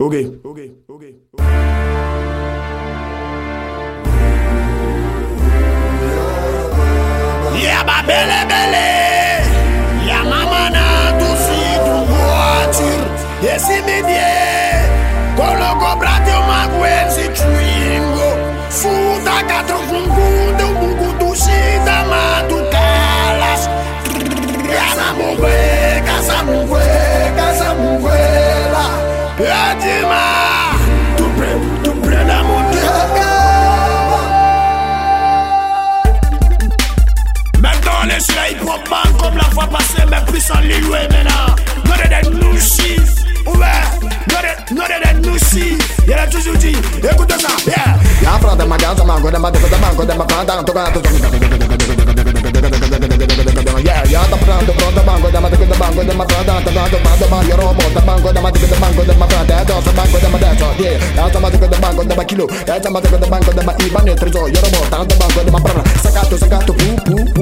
Ok. Ok. Ok. Yeah, babele, bele. Yeah, mamana, tu si tu boatir. Esse medie. Coloco pra teu mago esse twingo. futa catro, fungu, teu bugu, tu xida, mato, calas. Casa, mugwe, casa, mugwe. Yatima! Tupre, tupre na mundega Maintenant les soleils propres comme la fois passée Mais plus en l'île maintenant. Notre des nous Ouais, notre des nous chiffres Il a toujours dit, écoute ça, yeah. Ya frada magaza mangoda madoka da mangoda ma frada Toka na toka na toka na toka na toka na toka na toka na toka na toka na toka na toka na toka na toka na toka na toka na toka na toka na toka na toka na toka man, you know about the mango, the I take the mango, the I brand, that the mango, the I that all, yeah. That time I take the mango, the I kilo, that time I take the mango, the I eat, man, it's all, you know about the mango, the I brand, sakato, sakato, poo, poo.